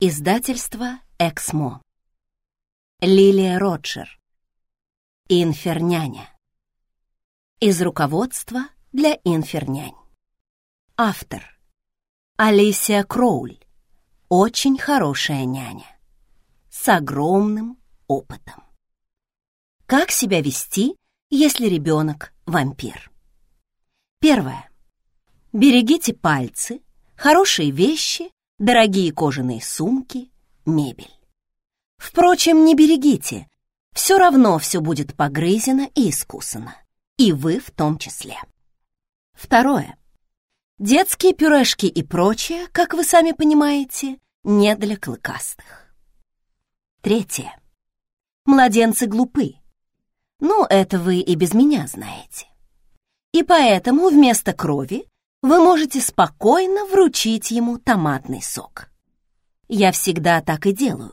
Издательство «Эксмо». Лилия Роджер. Инферняня. Из руководства для инфернянь. Автор. Алисия Кроуль. Очень хорошая няня. С огромным опытом. Как себя вести, если ребенок вампир? Первое. Берегите пальцы, хорошие вещи дорогие кожаные сумки, мебель. Впрочем, не берегите, все равно все будет погрызено и искусано, и вы в том числе. Второе. Детские пюрешки и прочее, как вы сами понимаете, не для клыкастых. Третье. Младенцы глупы. Ну, это вы и без меня знаете. И поэтому вместо крови вы можете спокойно вручить ему томатный сок. Я всегда так и делаю.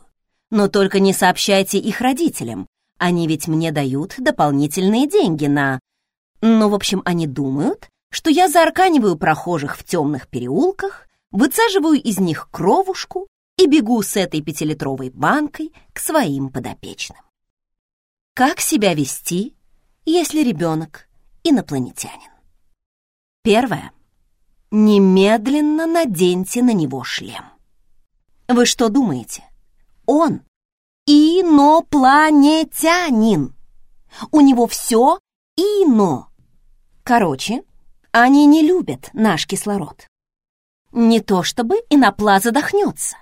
Но только не сообщайте их родителям. Они ведь мне дают дополнительные деньги на... Ну, в общем, они думают, что я заарканиваю прохожих в темных переулках, выцеживаю из них кровушку и бегу с этой пятилитровой банкой к своим подопечным. Как себя вести, если ребенок инопланетянин? Первое. Немедленно наденьте на него шлем. Вы что думаете? Он инопланетянин. У него все ино. Короче, они не любят наш кислород. Не то чтобы инопла задохнется,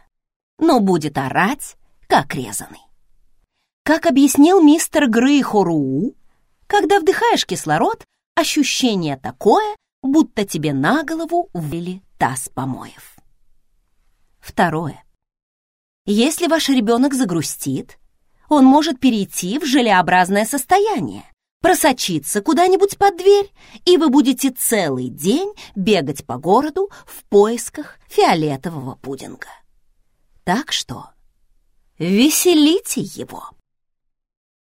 но будет орать, как резанный. Как объяснил мистер Грей когда вдыхаешь кислород, ощущение такое, будто тебе на голову влили таз помоев. Второе. Если ваш ребенок загрустит, он может перейти в желеобразное состояние, просочиться куда-нибудь под дверь, и вы будете целый день бегать по городу в поисках фиолетового пудинга. Так что веселите его.